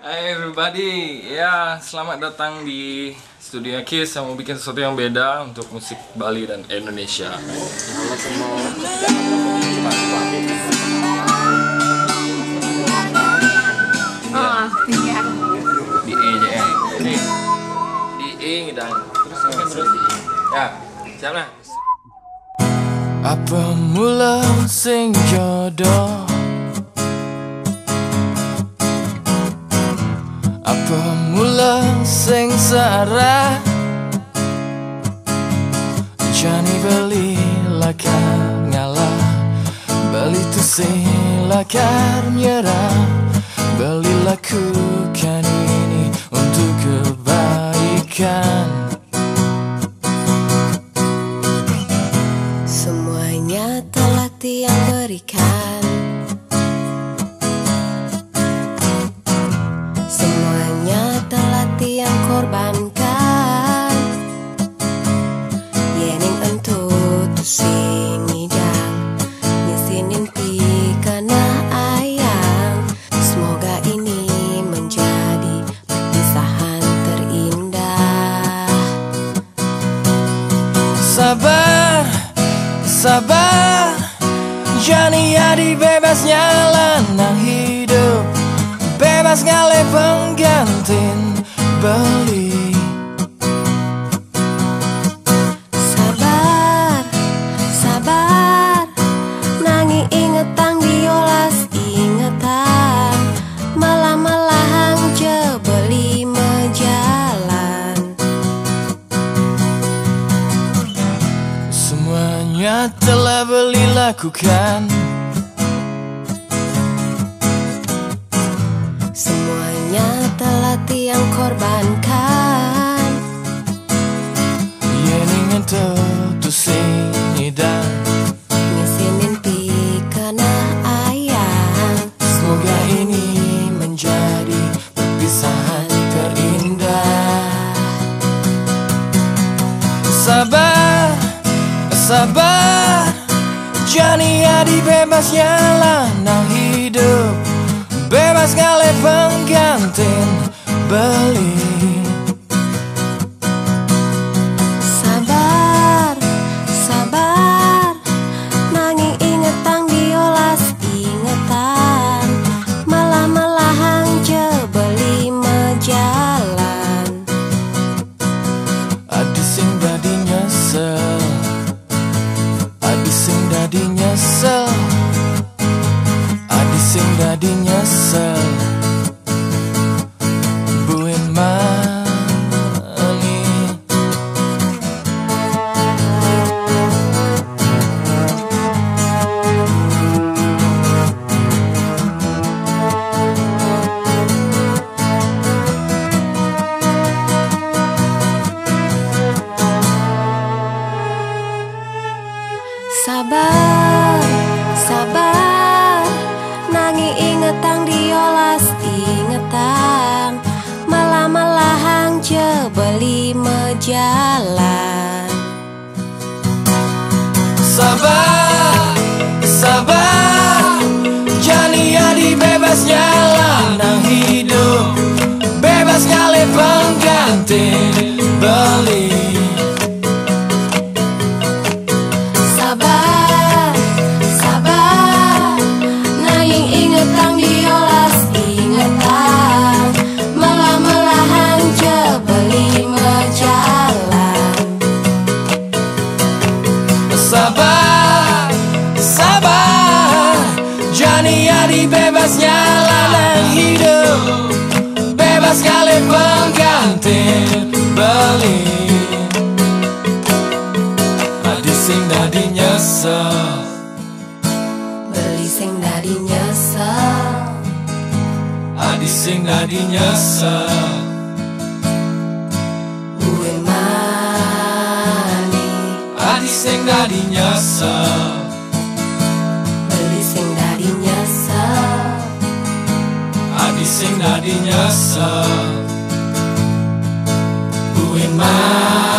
Hai everybody, ya selamat datang di studio Kiss yang mau bikin sesuatu yang beda untuk musik Bali dan Indonesia. Halo semua. Oh, iya. Di E aja ya. Ini di E dan terus mungkin terus di. Ya, siap lah. Apa mula sing jodoh? Apa mula sing searah? Jani beli lakar ngalah Beli tu silakar menyerah Beli lakukan ini tu sing idang Nyesinin pi karena ayang Semoga ini menjadi perpisahan terindah. Sabar, sabar. Jani Adi bebasnya lanang hidup. Bebas ngale penggantin beli lakukan. Semuanya telah tiang korbankan. Yening ento Jani Adi bebasnya lanang hidup. Bebas ngale penggantin beli Sabar, sabar. Nangi ingetang diolas ingetang Adi bebasnya lanang hidup. Bebas kali penggantin beli. Adi sing dadi nyesel. Beli sing dari nyesel. Adi sing dadi nyesel. Gue mani. Adi sing dadi nyesel sing dadi nyesel Buin mani